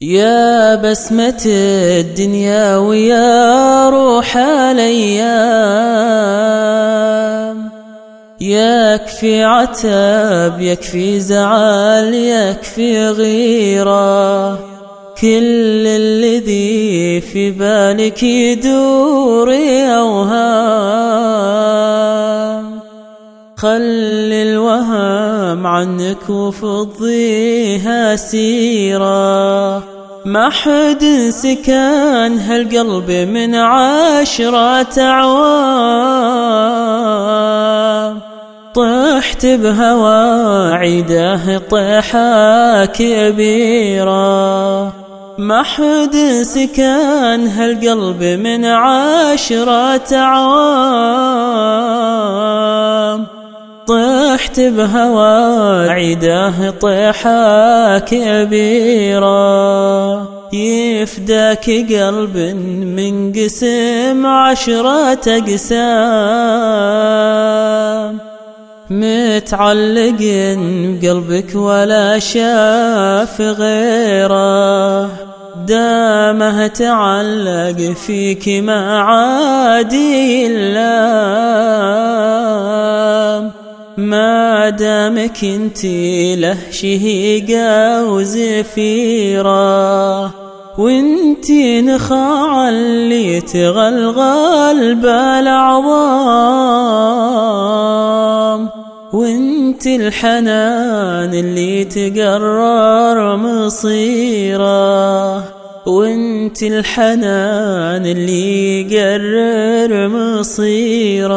يا بسمة الدنيا ويا روح الأيام. يكفي عتاب يكفي زعل يكفي غيرة. كل الذي في بالك يدور أوهام. خل الوهام عنك وفضيها سيرة ما حد سكان هالقلب من عشرة أعوام طحت بهوى عيده طيحة كبيرة. ما حد سكان هالقلب من عشرة أعوام طحت بهوى عيده طيحة كبيرة يفداك قلب من قسم عشرة أقسام. متعلق بقلبك ولا شاف غيره. دامه تعلق فيك ما عادي اللام ما دامك انت له شهيقة وزفيرة وانت نخاع اللي تغلغل بالعظام. وانت الحنان اللي تقرر مصيره وانت الحنان اللي يقرر مصيره